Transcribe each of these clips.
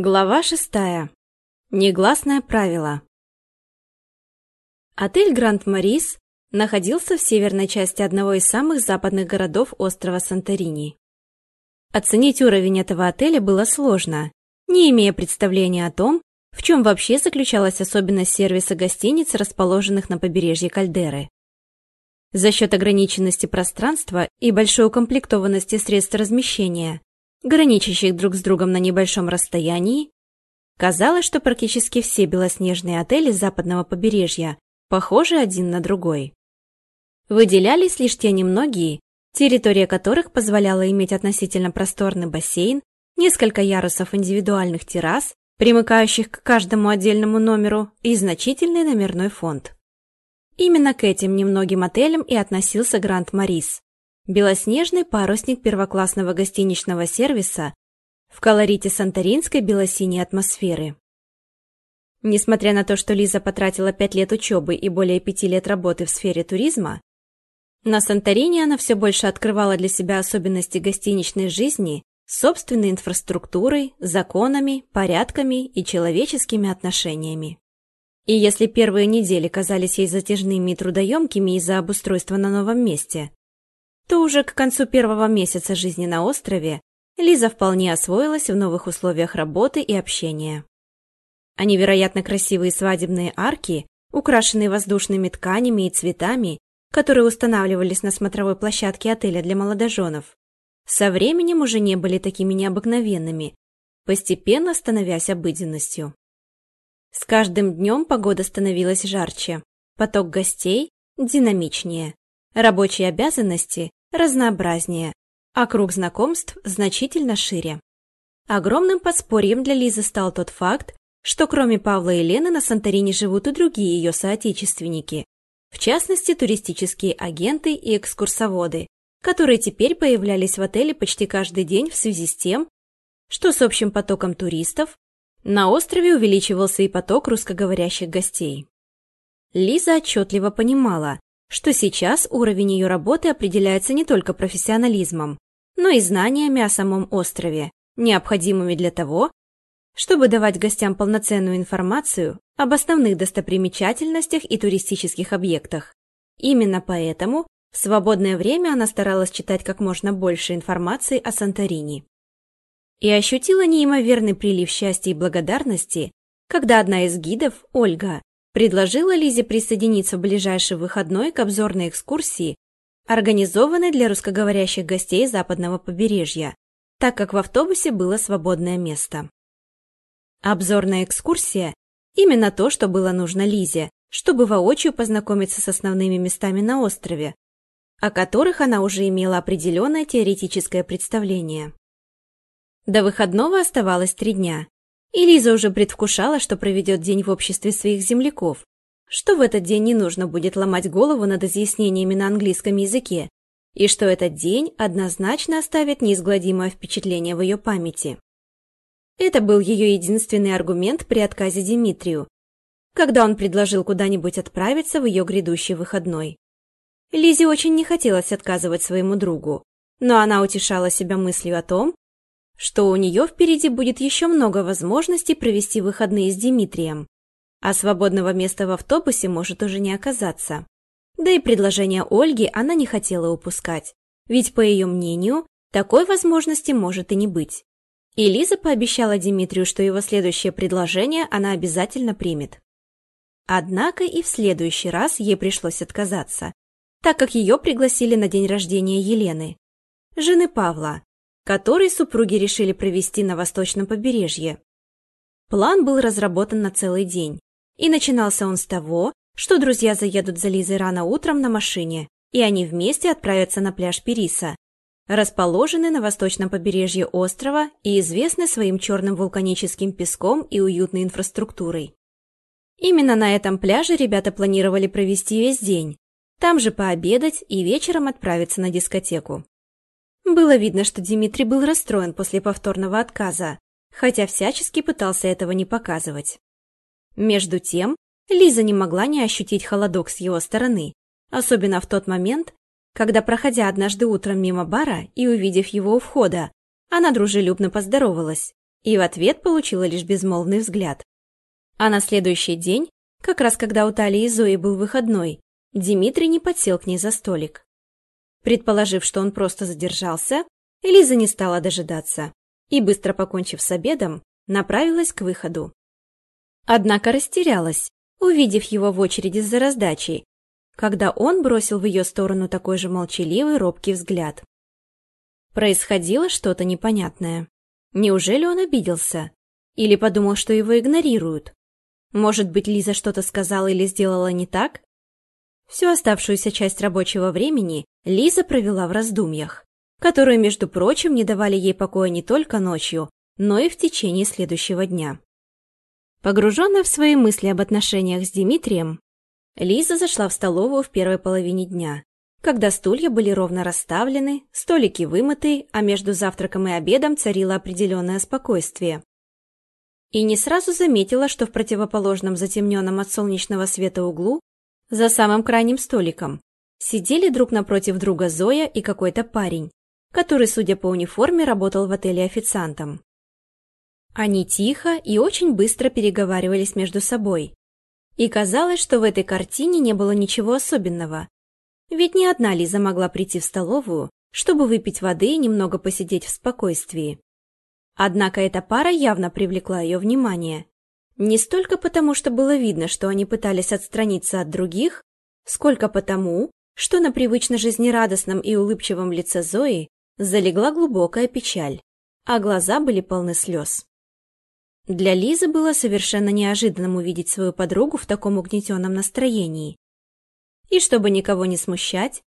Глава шестая. Негласное правило. Отель Гранд Морис находился в северной части одного из самых западных городов острова Санторини. Оценить уровень этого отеля было сложно, не имея представления о том, в чем вообще заключалась особенность сервиса гостиниц, расположенных на побережье Кальдеры. За счет ограниченности пространства и большой укомплектованности средств размещения граничащих друг с другом на небольшом расстоянии, казалось, что практически все белоснежные отели западного побережья похожи один на другой. Выделялись лишь те немногие, территория которых позволяла иметь относительно просторный бассейн, несколько ярусов индивидуальных террас, примыкающих к каждому отдельному номеру, и значительный номерной фонд. Именно к этим немногим отелям и относился Гранд Марис, Белоснежный парусник первоклассного гостиничного сервиса в колорите санторинской белосиней атмосферы. Несмотря на то, что Лиза потратила пять лет учебы и более пяти лет работы в сфере туризма, на Санторини она все больше открывала для себя особенности гостиничной жизни, собственной инфраструктурой, законами, порядками и человеческими отношениями. И если первые недели казались ей затяжными и трудоемкими из-за обустройства на новом месте, то уже к концу первого месяца жизни на острове Лиза вполне освоилась в новых условиях работы и общения. А невероятно красивые свадебные арки, украшенные воздушными тканями и цветами, которые устанавливались на смотровой площадке отеля для молодоженов, со временем уже не были такими необыкновенными, постепенно становясь обыденностью. С каждым днем погода становилась жарче, поток гостей динамичнее, рабочие обязанности разнообразнее, а круг знакомств значительно шире. Огромным подспорьем для Лизы стал тот факт, что кроме Павла и Лены на Санторини живут и другие ее соотечественники, в частности туристические агенты и экскурсоводы, которые теперь появлялись в отеле почти каждый день в связи с тем, что с общим потоком туристов на острове увеличивался и поток русскоговорящих гостей. Лиза отчетливо понимала, что сейчас уровень ее работы определяется не только профессионализмом, но и знаниями о самом острове, необходимыми для того, чтобы давать гостям полноценную информацию об основных достопримечательностях и туристических объектах. Именно поэтому в свободное время она старалась читать как можно больше информации о Санторини. И ощутила неимоверный прилив счастья и благодарности, когда одна из гидов, Ольга, предложила Лизе присоединиться в ближайший выходной к обзорной экскурсии, организованной для русскоговорящих гостей западного побережья, так как в автобусе было свободное место. Обзорная экскурсия – именно то, что было нужно Лизе, чтобы воочию познакомиться с основными местами на острове, о которых она уже имела определенное теоретическое представление. До выходного оставалось три дня, и Лиза уже предвкушала, что проведет день в обществе своих земляков, что в этот день не нужно будет ломать голову над изъяснениями на английском языке, и что этот день однозначно оставит неизгладимое впечатление в ее памяти. Это был ее единственный аргумент при отказе Дмитрию, когда он предложил куда-нибудь отправиться в ее грядущий выходной. Лизе очень не хотелось отказывать своему другу, но она утешала себя мыслью о том, что у нее впереди будет еще много возможностей провести выходные с Дмитрием, а свободного места в автобусе может уже не оказаться. Да и предложение Ольги она не хотела упускать, ведь, по ее мнению, такой возможности может и не быть. И Лиза пообещала Дмитрию, что его следующее предложение она обязательно примет. Однако и в следующий раз ей пришлось отказаться, так как ее пригласили на день рождения Елены, жены Павла, который супруги решили провести на восточном побережье. План был разработан на целый день, и начинался он с того, что друзья заедут за Лизой рано утром на машине, и они вместе отправятся на пляж Периса, расположенный на восточном побережье острова и известный своим черным вулканическим песком и уютной инфраструктурой. Именно на этом пляже ребята планировали провести весь день, там же пообедать и вечером отправиться на дискотеку. Было видно, что Дмитрий был расстроен после повторного отказа, хотя всячески пытался этого не показывать. Между тем, Лиза не могла не ощутить холодок с его стороны, особенно в тот момент, когда, проходя однажды утром мимо бара и увидев его у входа, она дружелюбно поздоровалась и в ответ получила лишь безмолвный взгляд. А на следующий день, как раз когда у Талии и Зои был выходной, Дмитрий не подсел к ней за столик. Предположив, что он просто задержался, Элиза не стала дожидаться и, быстро покончив с обедом, направилась к выходу. Однако растерялась, увидев его в очереди за раздачей, когда он бросил в ее сторону такой же молчаливый, робкий взгляд. Происходило что-то непонятное. Неужели он обиделся? Или подумал, что его игнорируют? Может быть, Лиза что-то сказала или сделала не так? Всю оставшуюся часть рабочего времени Лиза провела в раздумьях, которые, между прочим, не давали ей покоя не только ночью, но и в течение следующего дня. Погруженная в свои мысли об отношениях с Дмитрием, Лиза зашла в столовую в первой половине дня, когда стулья были ровно расставлены, столики вымыты, а между завтраком и обедом царило определенное спокойствие. И не сразу заметила, что в противоположном затемненном от солнечного света углу за самым крайним столиком сидели друг напротив друга Зоя и какой-то парень, который, судя по униформе, работал в отеле официантом. Они тихо и очень быстро переговаривались между собой. И казалось, что в этой картине не было ничего особенного. Ведь ни одна Лиза могла прийти в столовую, чтобы выпить воды и немного посидеть в спокойствии. Однако эта пара явно привлекла ее внимание, не столько потому, что было видно, что они пытались отстраниться от других, сколько потому, что на привычно жизнерадостном и улыбчивом лице Зои залегла глубокая печаль, а глаза были полны слез. Для Лизы было совершенно неожиданным увидеть свою подругу в таком угнетенном настроении. И чтобы никого не смущать,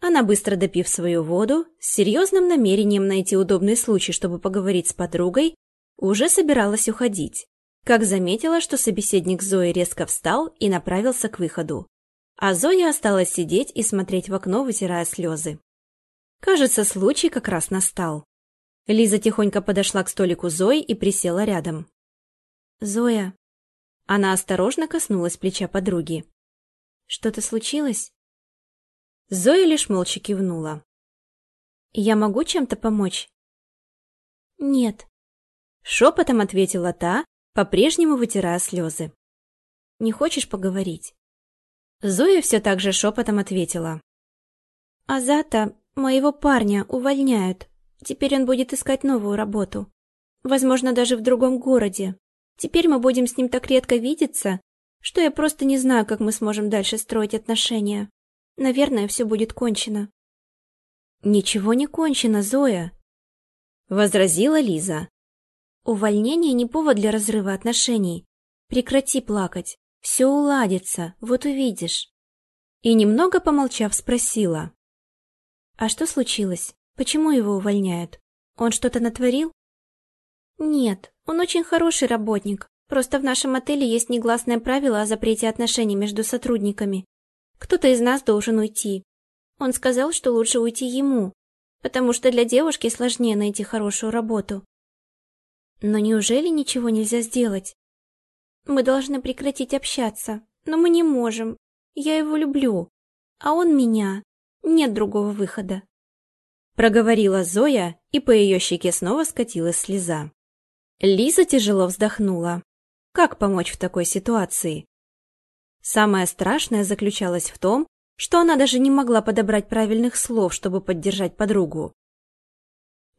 она, быстро допив свою воду, с серьезным намерением найти удобный случай, чтобы поговорить с подругой, уже собиралась уходить как заметила, что собеседник Зои резко встал и направился к выходу. А Зоя осталась сидеть и смотреть в окно, вытирая слезы. Кажется, случай как раз настал. Лиза тихонько подошла к столику Зои и присела рядом. «Зоя...» Она осторожно коснулась плеча подруги. «Что-то случилось?» Зоя лишь молча кивнула. «Я могу чем-то помочь?» «Нет», — шепотом ответила та, по-прежнему вытирая слезы. «Не хочешь поговорить?» Зоя все так же шепотом ответила. «Азата, моего парня, увольняют. Теперь он будет искать новую работу. Возможно, даже в другом городе. Теперь мы будем с ним так редко видеться, что я просто не знаю, как мы сможем дальше строить отношения. Наверное, все будет кончено». «Ничего не кончено, Зоя», — возразила Лиза. Увольнение не повод для разрыва отношений. Прекрати плакать. Все уладится, вот увидишь. И немного помолчав спросила. А что случилось? Почему его увольняют? Он что-то натворил? Нет, он очень хороший работник. Просто в нашем отеле есть негласное правило о запрете отношений между сотрудниками. Кто-то из нас должен уйти. Он сказал, что лучше уйти ему, потому что для девушки сложнее найти хорошую работу. Но неужели ничего нельзя сделать? Мы должны прекратить общаться, но мы не можем. Я его люблю, а он меня. Нет другого выхода. Проговорила Зоя, и по ее щеке снова скатилась слеза. Лиза тяжело вздохнула. Как помочь в такой ситуации? Самое страшное заключалось в том, что она даже не могла подобрать правильных слов, чтобы поддержать подругу.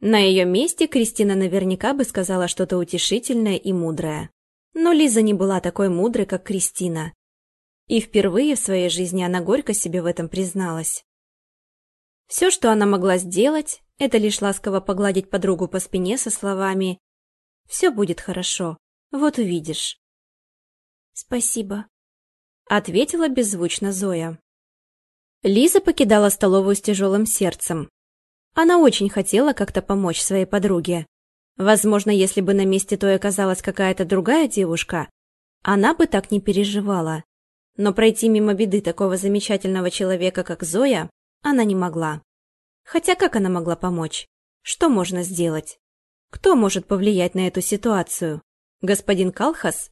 На ее месте Кристина наверняка бы сказала что-то утешительное и мудрое. Но Лиза не была такой мудрой, как Кристина. И впервые в своей жизни она горько себе в этом призналась. Все, что она могла сделать, это лишь ласково погладить подругу по спине со словами «Все будет хорошо, вот увидишь». «Спасибо», — ответила беззвучно Зоя. Лиза покидала столовую с тяжелым сердцем. Она очень хотела как-то помочь своей подруге. Возможно, если бы на месте той оказалась какая-то другая девушка, она бы так не переживала. Но пройти мимо беды такого замечательного человека, как Зоя, она не могла. Хотя как она могла помочь? Что можно сделать? Кто может повлиять на эту ситуацию? Господин Калхас?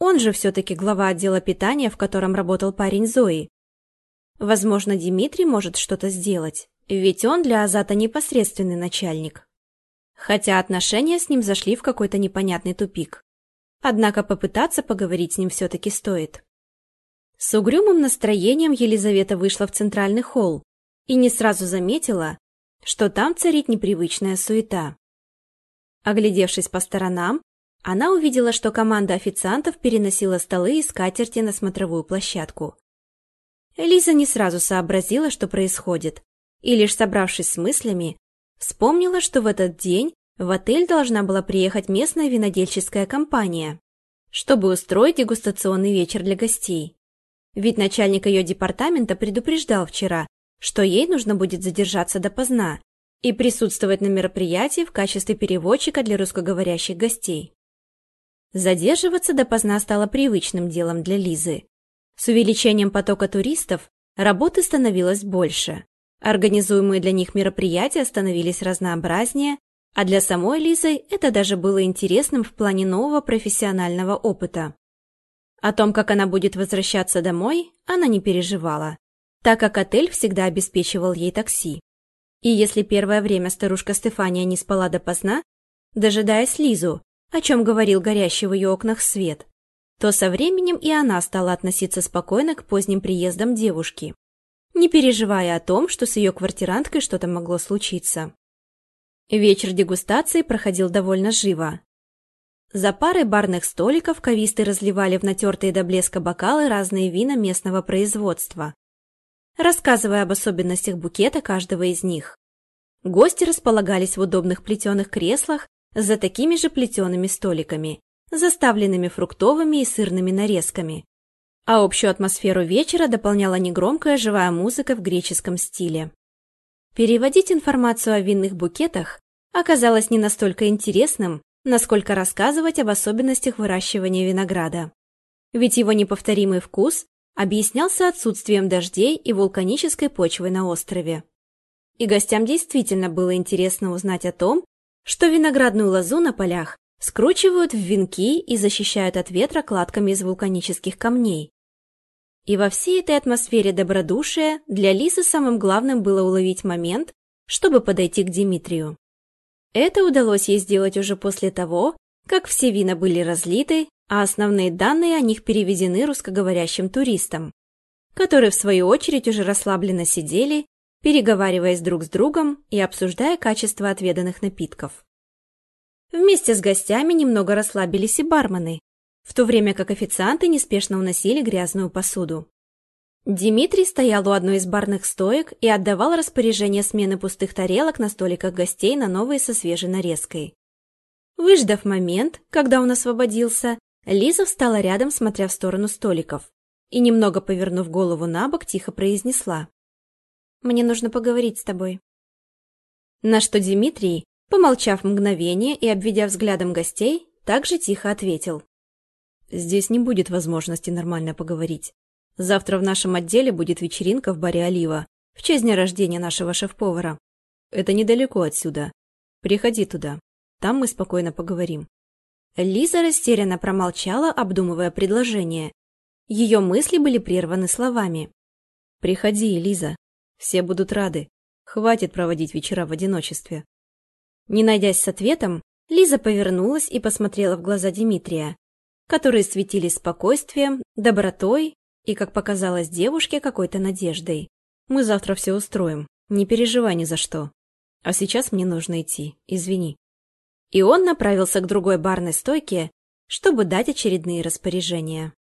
Он же все-таки глава отдела питания, в котором работал парень Зои. Возможно, Дмитрий может что-то сделать. Ведь он для Азата непосредственный начальник. Хотя отношения с ним зашли в какой-то непонятный тупик. Однако попытаться поговорить с ним все-таки стоит. С угрюмым настроением Елизавета вышла в центральный холл и не сразу заметила, что там царит непривычная суета. Оглядевшись по сторонам, она увидела, что команда официантов переносила столы и скатерти на смотровую площадку. Лиза не сразу сообразила, что происходит, и лишь собравшись с мыслями, вспомнила, что в этот день в отель должна была приехать местная винодельческая компания, чтобы устроить дегустационный вечер для гостей. Ведь начальник ее департамента предупреждал вчера, что ей нужно будет задержаться допоздна и присутствовать на мероприятии в качестве переводчика для русскоговорящих гостей. Задерживаться допоздна стало привычным делом для Лизы. С увеличением потока туристов работы становилось больше. Организуемые для них мероприятия становились разнообразнее, а для самой Лизы это даже было интересным в плане нового профессионального опыта. О том, как она будет возвращаться домой, она не переживала, так как отель всегда обеспечивал ей такси. И если первое время старушка Стефания не спала допоздна, дожидаясь Лизу, о чем говорил горящий в ее окнах свет, то со временем и она стала относиться спокойно к поздним приездам девушки не переживая о том, что с ее квартиранткой что-то могло случиться. Вечер дегустации проходил довольно живо. За парой барных столиков кависты разливали в натертые до блеска бокалы разные вина местного производства, рассказывая об особенностях букета каждого из них. Гости располагались в удобных плетеных креслах за такими же плетеными столиками, заставленными фруктовыми и сырными нарезками, а общую атмосферу вечера дополняла негромкая живая музыка в греческом стиле. Переводить информацию о винных букетах оказалось не настолько интересным, насколько рассказывать об особенностях выращивания винограда. Ведь его неповторимый вкус объяснялся отсутствием дождей и вулканической почвы на острове. И гостям действительно было интересно узнать о том, что виноградную лозу на полях скручивают в венки и защищают от ветра кладками из вулканических камней. И во всей этой атмосфере добродушия для Лисы самым главным было уловить момент, чтобы подойти к Дмитрию. Это удалось ей сделать уже после того, как все вина были разлиты, а основные данные о них переведены русскоговорящим туристам, которые в свою очередь уже расслабленно сидели, переговариваясь друг с другом и обсуждая качество отведанных напитков. Вместе с гостями немного расслабились и бармены, в то время как официанты неспешно уносили грязную посуду. Дмитрий стоял у одной из барных стоек и отдавал распоряжение смены пустых тарелок на столиках гостей на новые со свежей нарезкой. Выждав момент, когда он освободился, Лиза встала рядом, смотря в сторону столиков, и, немного повернув голову на бок, тихо произнесла. «Мне нужно поговорить с тобой». На что Дмитрий, Помолчав мгновение и обведя взглядом гостей, также тихо ответил. «Здесь не будет возможности нормально поговорить. Завтра в нашем отделе будет вечеринка в баре «Олива» в честь дня рождения нашего шеф-повара. Это недалеко отсюда. Приходи туда. Там мы спокойно поговорим». Лиза растерянно промолчала, обдумывая предложение. Ее мысли были прерваны словами. «Приходи, Лиза. Все будут рады. Хватит проводить вечера в одиночестве. Не найдясь с ответом, Лиза повернулась и посмотрела в глаза Дмитрия, которые светились спокойствием, добротой и, как показалось девушке, какой-то надеждой. «Мы завтра все устроим, не переживай ни за что. А сейчас мне нужно идти, извини». И он направился к другой барной стойке, чтобы дать очередные распоряжения.